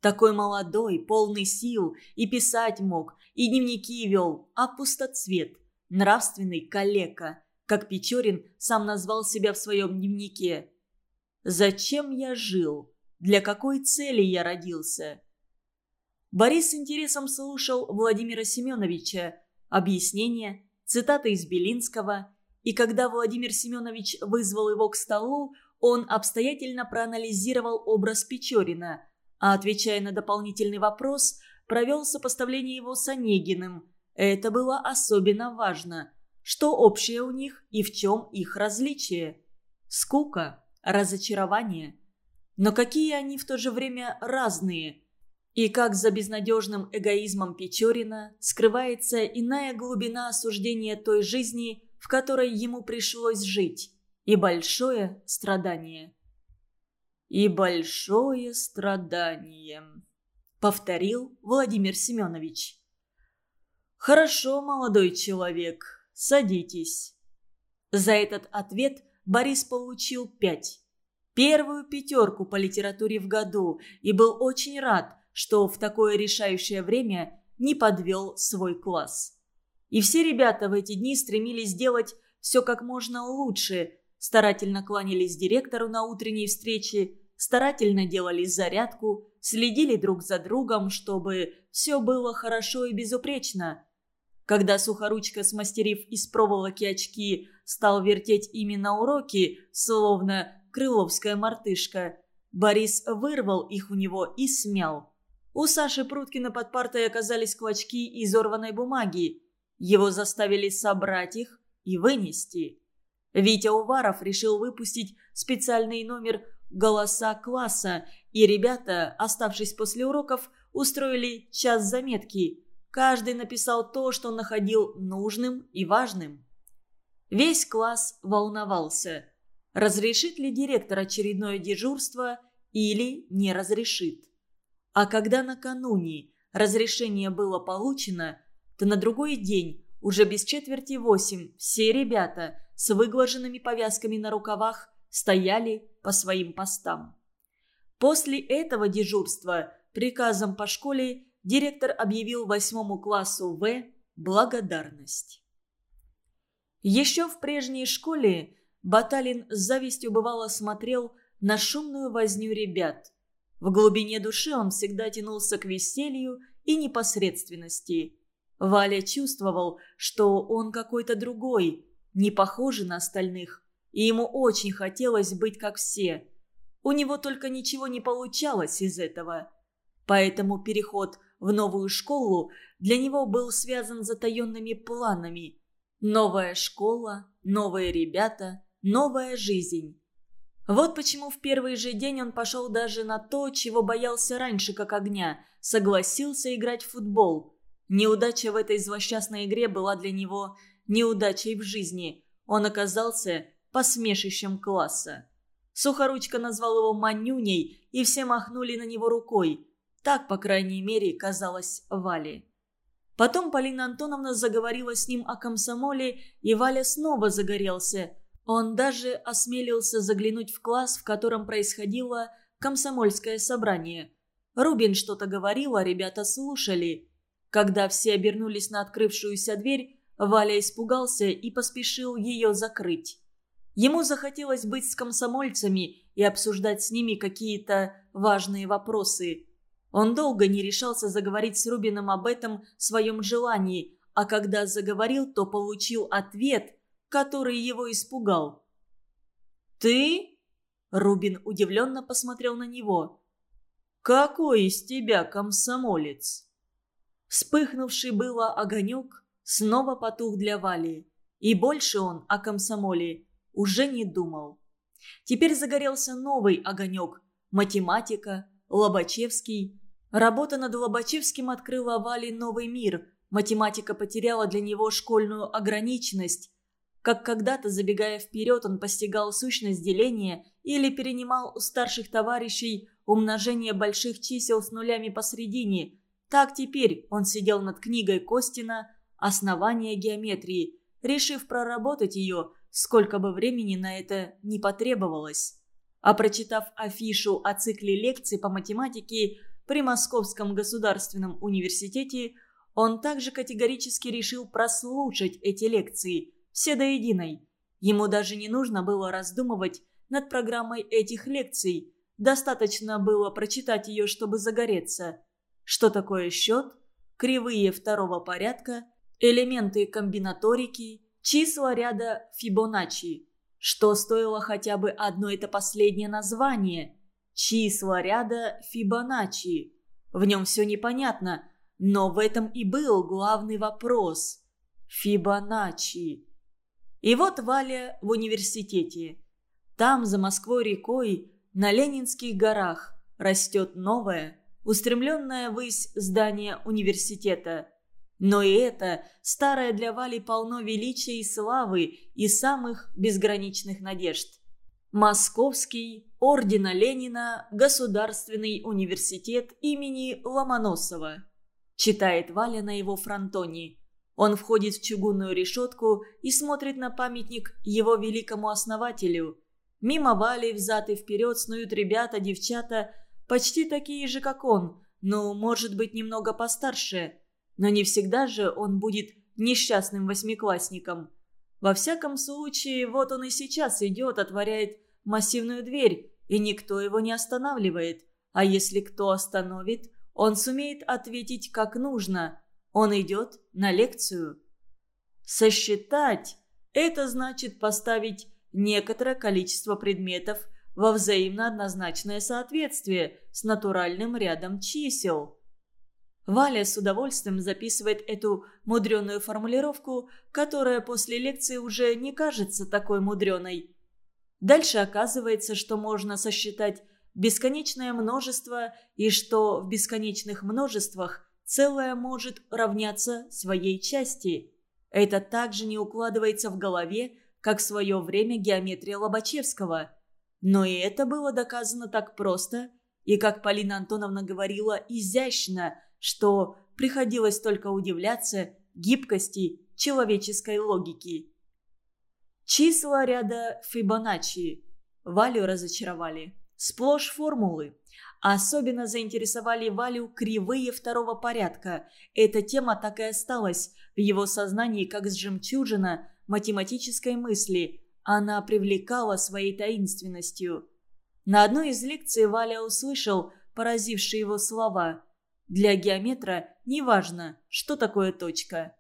Такой молодой, полный сил, и писать мог, и дневники вел, а пустоцвет, нравственный калека, как Печорин сам назвал себя в своем дневнике. «Зачем я жил?» Для какой цели я родился? Борис с интересом слушал Владимира Семеновича, объяснения, цитаты из Белинского, и когда Владимир Семенович вызвал его к столу, он обстоятельно проанализировал образ Печорина, а, отвечая на дополнительный вопрос, провел сопоставление его с Онегиным. Это было особенно важно. Что общее у них и в чем их различие? Скука, разочарование – но какие они в то же время разные. И как за безнадежным эгоизмом Печорина скрывается иная глубина осуждения той жизни, в которой ему пришлось жить, и большое страдание. «И большое страдание», — повторил Владимир Семенович. «Хорошо, молодой человек, садитесь». За этот ответ Борис получил пять первую пятерку по литературе в году и был очень рад, что в такое решающее время не подвел свой класс. И все ребята в эти дни стремились сделать все как можно лучше, старательно кланялись директору на утренней встрече, старательно делали зарядку, следили друг за другом, чтобы все было хорошо и безупречно. Когда Сухоручка, смастерив из проволоки очки, стал вертеть ими на уроки, словно крыловская мартышка. Борис вырвал их у него и смял. У Саши Пруткина под партой оказались клочки изорванной бумаги. Его заставили собрать их и вынести. Витя Уваров решил выпустить специальный номер «Голоса класса», и ребята, оставшись после уроков, устроили час заметки. Каждый написал то, что он находил нужным и важным. Весь класс волновался – разрешит ли директор очередное дежурство или не разрешит. А когда накануне разрешение было получено, то на другой день уже без четверти восемь все ребята с выглаженными повязками на рукавах стояли по своим постам. После этого дежурства приказом по школе директор объявил восьмому классу В благодарность. Еще в прежней школе Баталин с завистью бывало смотрел на шумную возню ребят. В глубине души он всегда тянулся к веселью и непосредственности. Валя чувствовал, что он какой-то другой, не похожий на остальных, и ему очень хотелось быть как все. У него только ничего не получалось из этого. Поэтому переход в новую школу для него был связан с затаенными планами. Новая школа, новые ребята, новая жизнь. Вот почему в первый же день он пошел даже на то, чего боялся раньше как огня, согласился играть в футбол. Неудача в этой злосчастной игре была для него неудачей в жизни. Он оказался посмешищем класса. Сухоручка назвал его «манюней», и все махнули на него рукой. Так, по крайней мере, казалось Вале. Потом Полина Антоновна заговорила с ним о комсомоле, и Валя снова загорелся. Он даже осмелился заглянуть в класс, в котором происходило комсомольское собрание. Рубин что-то говорил, а ребята слушали. Когда все обернулись на открывшуюся дверь, Валя испугался и поспешил ее закрыть. Ему захотелось быть с комсомольцами и обсуждать с ними какие-то важные вопросы – он долго не решался заговорить с Рубином об этом своем желании, а когда заговорил, то получил ответ, который его испугал. «Ты?» – Рубин удивленно посмотрел на него. «Какой из тебя комсомолец?» Вспыхнувший было огонек снова потух для Вали, и больше он о комсомоле уже не думал. Теперь загорелся новый огонек – математика, Лобачевский, Работа над Лобачевским открыла Вале новый мир. Математика потеряла для него школьную ограниченность. Как когда-то, забегая вперед, он постигал сущность деления или перенимал у старших товарищей умножение больших чисел с нулями посредине. Так теперь он сидел над книгой Костина «Основание геометрии», решив проработать ее, сколько бы времени на это не потребовалось. А прочитав афишу о цикле лекций по математике, при Московском государственном университете, он также категорически решил прослушать эти лекции, все до единой. Ему даже не нужно было раздумывать над программой этих лекций, достаточно было прочитать ее, чтобы загореться. Что такое счет, кривые второго порядка, элементы комбинаторики, числа ряда Фибоначчи. Что стоило хотя бы одно это последнее название – числа ряда Фибоначчи. В нем все непонятно, но в этом и был главный вопрос. Фибоначчи. И вот Валя в университете. Там, за Москвой рекой, на Ленинских горах, растет новое, устремленное ввысь здание университета. Но и это, старое для Вали полно величия и славы и самых безграничных надежд. Московский Ордена Ленина Государственный университет имени Ломоносова. Читает Валя на его фронтоне. Он входит в чугунную решетку и смотрит на памятник его великому основателю. Мимо Вали взад и вперед снуют ребята, девчата, почти такие же, как он, но, может быть, немного постарше. Но не всегда же он будет несчастным восьмиклассником. Во всяком случае, вот он и сейчас идет, отворяет массивную дверь и никто его не останавливает. А если кто остановит, он сумеет ответить как нужно. Он идет на лекцию. Сосчитать – это значит поставить некоторое количество предметов во взаимно однозначное соответствие с натуральным рядом чисел. Валя с удовольствием записывает эту мудреную формулировку, которая после лекции уже не кажется такой мудреной. Дальше оказывается, что можно сосчитать бесконечное множество и что в бесконечных множествах целое может равняться своей части. Это также не укладывается в голове, как в свое время геометрия Лобачевского. Но и это было доказано так просто и, как Полина Антоновна говорила, изящно, что приходилось только удивляться гибкости человеческой логики. Числа ряда Фибоначчи Валю разочаровали. Сплошь формулы. Особенно заинтересовали Валю кривые второго порядка. Эта тема так и осталась в его сознании, как с жемчужина математической мысли. Она привлекала своей таинственностью. На одной из лекций Валя услышал поразившие его слова. Для геометра неважно, что такое точка.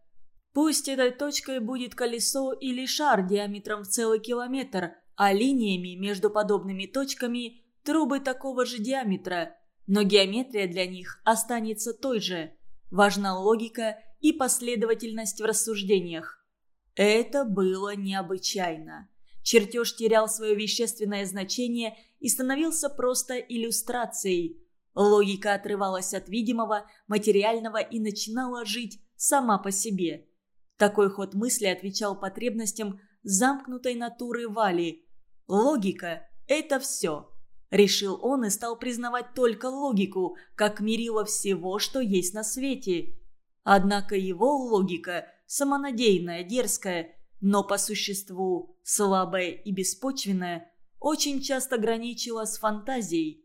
Пусть этой точкой будет колесо или шар диаметром в целый километр, а линиями между подобными точками – трубы такого же диаметра. Но геометрия для них останется той же. Важна логика и последовательность в рассуждениях. Это было необычайно. Чертеж терял свое вещественное значение и становился просто иллюстрацией. Логика отрывалась от видимого, материального и начинала жить сама по себе. Такой ход мысли отвечал потребностям замкнутой натуры Вали. Логика – это все. Решил он и стал признавать только логику, как мерило всего, что есть на свете. Однако его логика, самонадеянная, дерзкая, но по существу слабая и беспочвенная, очень часто граничила с фантазией.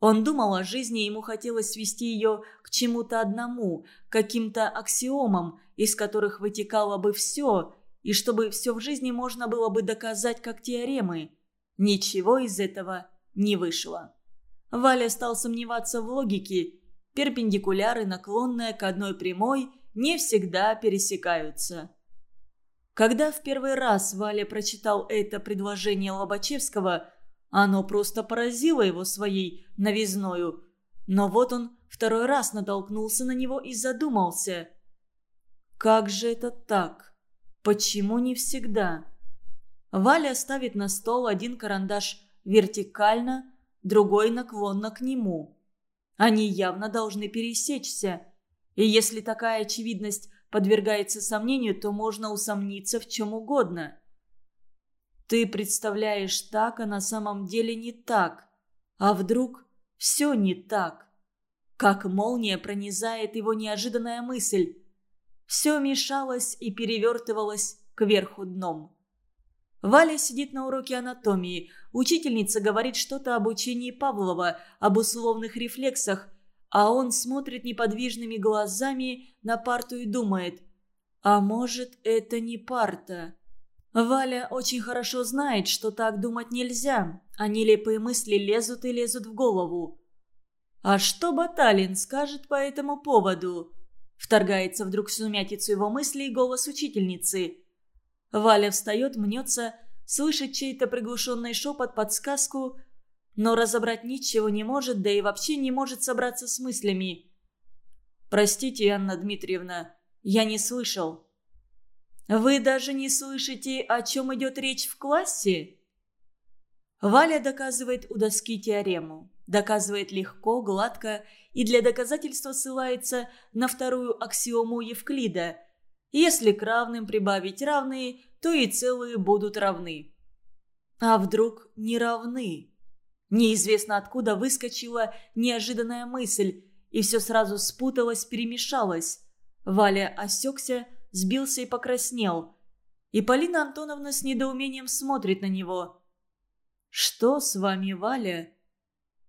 Он думал о жизни, ему хотелось свести ее к чему-то одному, каким-то аксиомам, из которых вытекало бы все, и чтобы все в жизни можно было бы доказать как теоремы. Ничего из этого не вышло. Валя стал сомневаться в логике. Перпендикуляры, наклонные к одной прямой, не всегда пересекаются. Когда в первый раз Валя прочитал это предложение Лобачевского – оно просто поразило его своей новизною. Но вот он второй раз натолкнулся на него и задумался. Как же это так? Почему не всегда? Валя ставит на стол один карандаш вертикально, другой наклонно к нему. Они явно должны пересечься. И если такая очевидность подвергается сомнению, то можно усомниться в чем угодно – ты представляешь так, а на самом деле не так. А вдруг все не так? Как молния пронизает его неожиданная мысль. Все мешалось и перевертывалось кверху дном. Валя сидит на уроке анатомии. Учительница говорит что-то об учении Павлова, об условных рефлексах, а он смотрит неподвижными глазами на парту и думает, а может, это не парта? Валя очень хорошо знает, что так думать нельзя, а нелепые мысли лезут и лезут в голову. «А что Баталин скажет по этому поводу?» Вторгается вдруг в сумятицу его мыслей голос учительницы. Валя встает, мнется, слышит чей-то приглушенный шепот, подсказку, но разобрать ничего не может, да и вообще не может собраться с мыслями. «Простите, Анна Дмитриевна, я не слышал», вы даже не слышите, о чем идет речь в классе?» Валя доказывает у доски теорему. Доказывает легко, гладко и для доказательства ссылается на вторую аксиому Евклида. Если к равным прибавить равные, то и целые будут равны. А вдруг не равны? Неизвестно откуда выскочила неожиданная мысль, и все сразу спуталось, перемешалось. Валя осекся, сбился и покраснел. И Полина Антоновна с недоумением смотрит на него. «Что с вами, Валя?»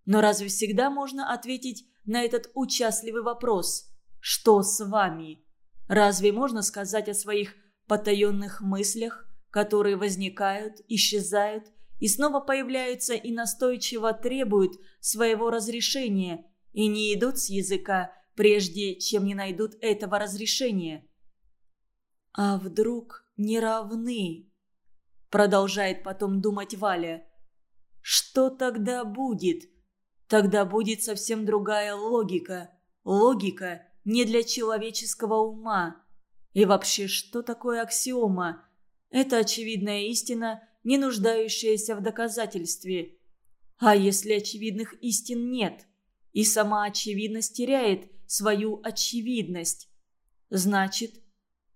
Но разве всегда можно ответить на этот участливый вопрос «Что с вами?» Разве можно сказать о своих потаенных мыслях, которые возникают, исчезают и снова появляются и настойчиво требуют своего разрешения и не идут с языка, прежде чем не найдут этого разрешения? «А вдруг не равны?» Продолжает потом думать Валя. «Что тогда будет?» Тогда будет совсем другая логика. Логика не для человеческого ума. И вообще, что такое аксиома? Это очевидная истина, не нуждающаяся в доказательстве. А если очевидных истин нет? И сама очевидность теряет свою очевидность. Значит,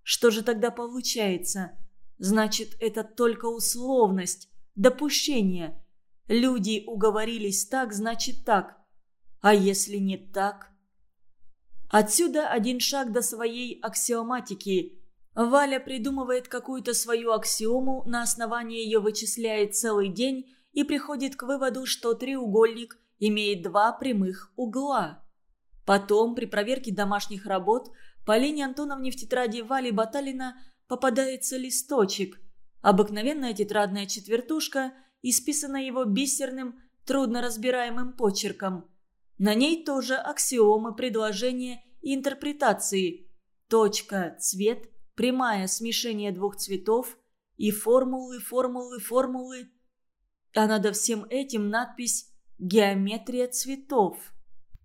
что же тогда получается? Значит, это только условность, допущение. Люди уговорились так, значит так. А если не так? Отсюда один шаг до своей аксиоматики. Валя придумывает какую-то свою аксиому, на основании ее вычисляет целый день и приходит к выводу, что треугольник имеет два прямых угла. Потом, при проверке домашних работ, Полине Антоновне в тетради Вали Баталина попадается листочек. Обыкновенная тетрадная четвертушка, исписанная его бисерным, трудно разбираемым почерком. На ней тоже аксиомы, предложения и интерпретации. Точка, цвет, прямая смешение двух цветов и формулы, формулы, формулы. А над всем этим надпись «Геометрия цветов».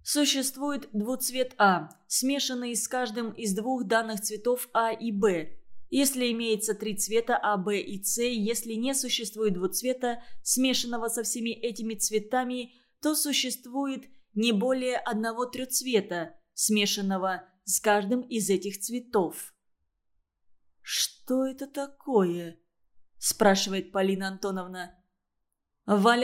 Существует двуцвет А, смешанный с каждым из двух данных цветов А и Б. Если имеется три цвета А, Б и С, если не существует двуцвета, смешанного со всеми этими цветами, то существует не более одного трехцвета, смешанного с каждым из этих цветов. «Что это такое?» – спрашивает Полина Антоновна. Валя